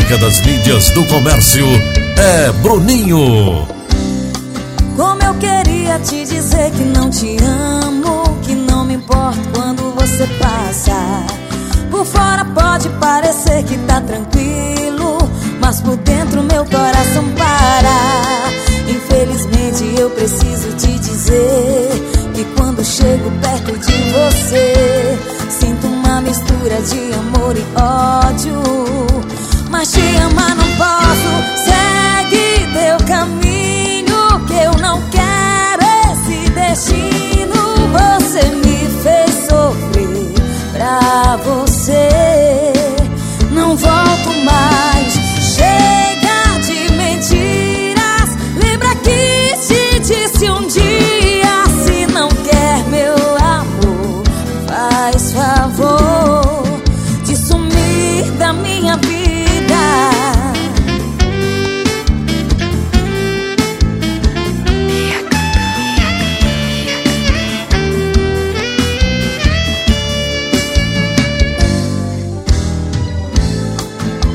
música das mídias do comércio é Bruninho. Como eu queria te dizer que não te amo, que não me importa quando você passa. Por fora pode parecer que tá tranquilo, mas por dentro meu coração para. Infelizmente eu preciso te dizer que quando chego perto de você, sinto uma mistura de amor e ódio. Te amar não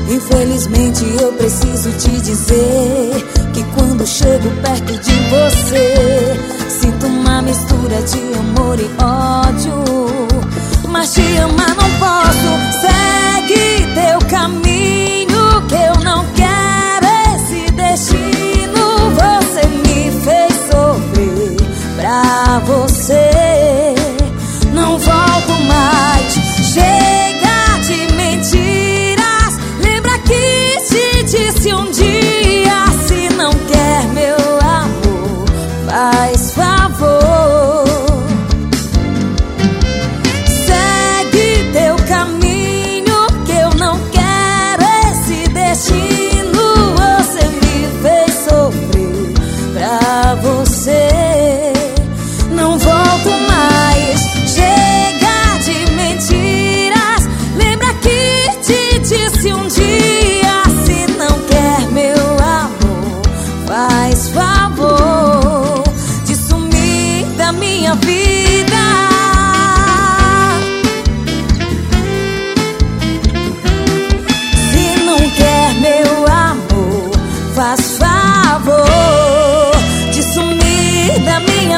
Infelizmente eu preciso te dizer que quando chego perto de você, sinto uma mistura de amor e ódio. minha vida. Se não quer meu amor, faz